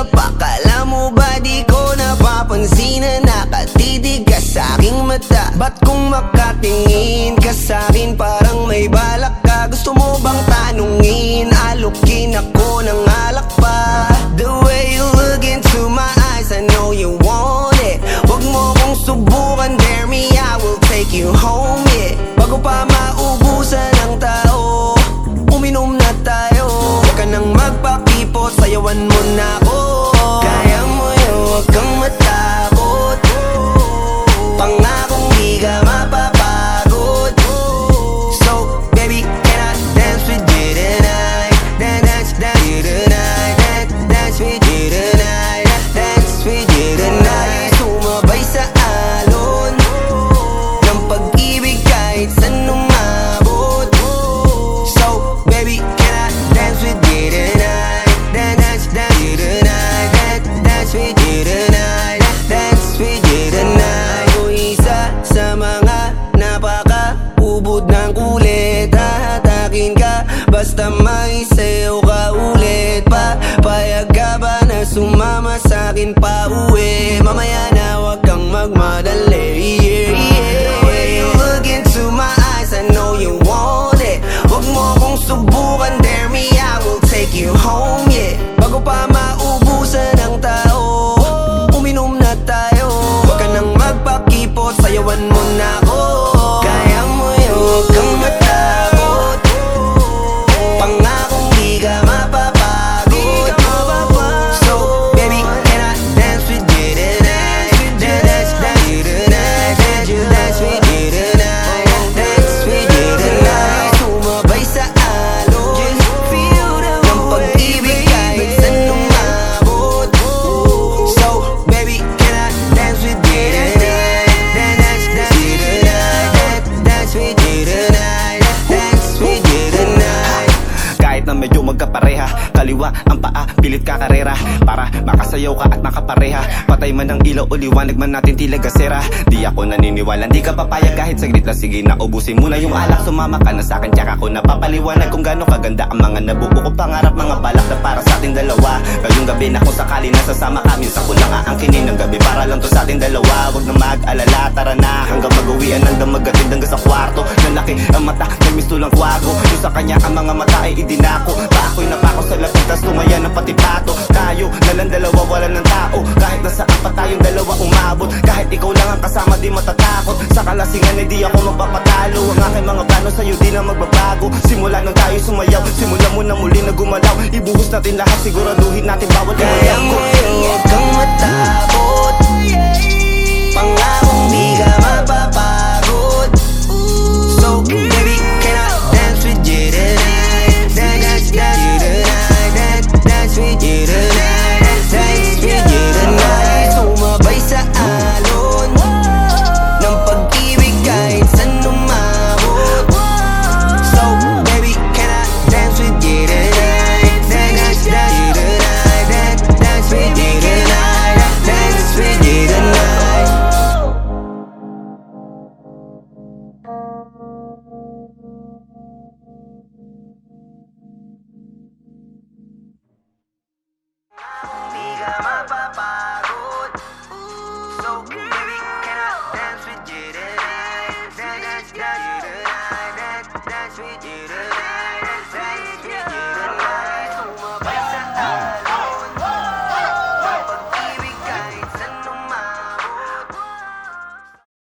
kanina pa Kala mo ba di ko napapansin Na nakatitig ka sa aking mata? Ba't kung makatingin ka sa akin Parang may balak ka? Gusto mo bang tanungin? Alukin ako ng alak pa. The way you look into my eyes I know you want it. Huwag mo kong subukan Dare me, I will take you home, yeah. Bago pa maubusan ng tao Uminom na tayo. Huwag ka nang magpakipot Sayawan mo na ako Mamaya na wag kang magmadali. Yeah, yeah. Way you look into my eyes I know you want it. Huwag mo kong subukan Dare me, I will take you home, yeah. Bago pa maubusan ng tao Uminom na tayo. Huwag ka nang magpakipot Sayawan mo na ako medyo magkapareha. Kaliwa ang paa, pilit ka karera. Para makasayaw ka at makapareha. Patay man ang ilaw o liwanag man natin tila gasera. Di ako naniniwala, di ka papayag. Kahit saglit lang Sige na ubusin mo na yung alak. Sumama ka na sa'kin, tsaka ko napapaliwanag Kung gaano kaganda ang mga nabuo ko. Pangarap mga balak na para sa ating dalawa. Ngayong gabi na kung sakali nasasama ka. Minsan ko lang aangkinin ng gabi Para lang to sa ating dalawa. Huwag na mag-alala, tara na. Hanggang mag-uwian ng damagatid hanggang sa kwarto. Nalaki ang mata, may misto lang kwago sa kanya ang mga mata ay idinako. Pa ako'y napako sa lapit Tas tumaya ng pati pato Tayo nalang dalawa wala ng tao. Kahit nasaan pa tayong dalawa umabot. Kahit ikaw lang ang kasama di matatakot. Sa kalasingan ay di ako magpapatalo. Ang aking mga plano sa'yo di na magbabago. Simula nung tayo sumayaw Simula mo na muli na gumalaw. Ibuhos natin lahat siguraduhin natin bawat Kaya mo yun, huwag kang matakot Pangakong di ka